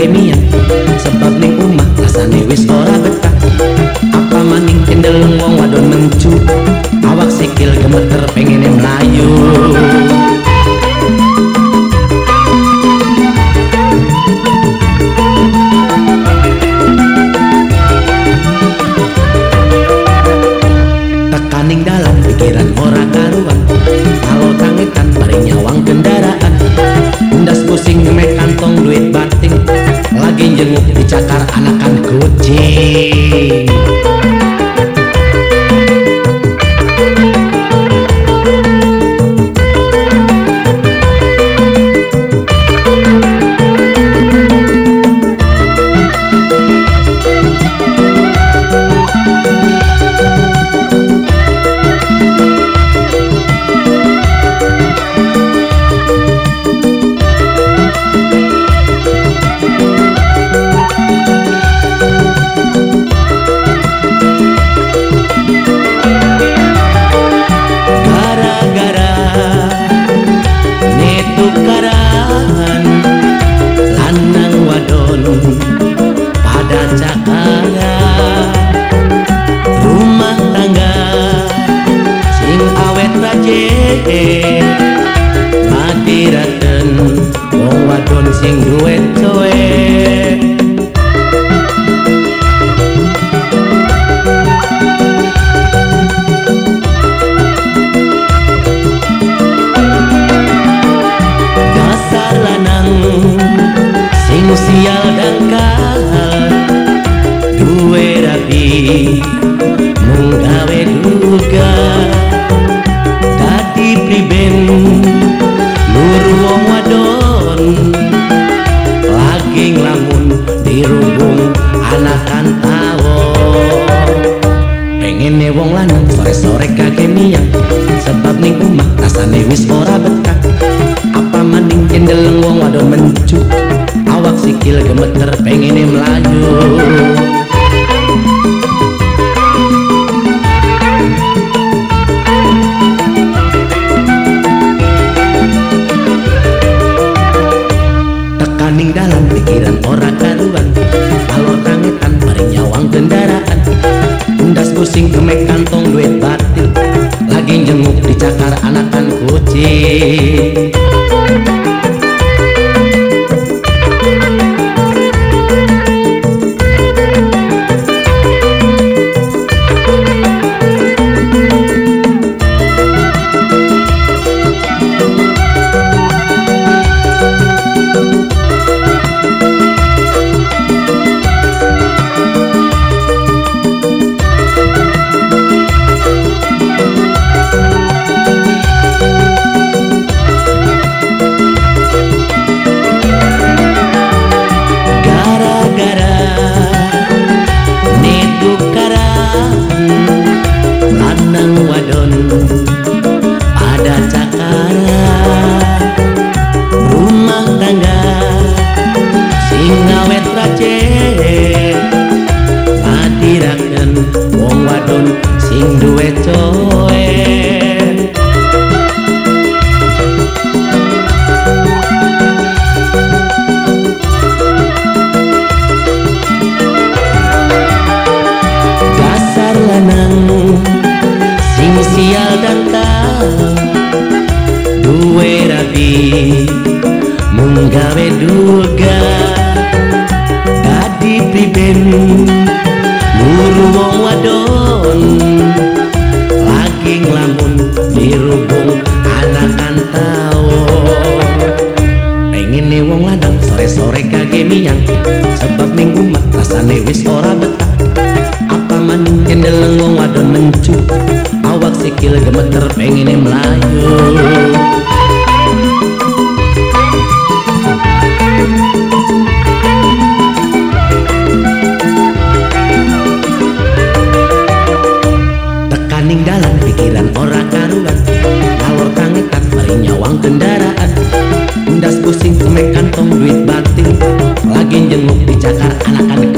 kemian ya. Sebab ning umah rasane wis dasar anakan kucing. ye mati raten wong wadon sing duwe pengene wong lanang sore sore kake sebab ning omah rasane wis ora betah. Apa maning kendeleng wong wadon mencu awak sikil gemeter pengene melaju duga. Dadi priben guru wong wadon lagi nglamun dirubung anakan tawon nih wong ladang sore-sore kage miyang sebab minggu umat rasane wis ora betah. Apa maning ndeleng wong wadon mencu awak sikil gemeter nih melayu pusing-pusing semek kantong duit batin. Lagi jenguk di cakar anak-anak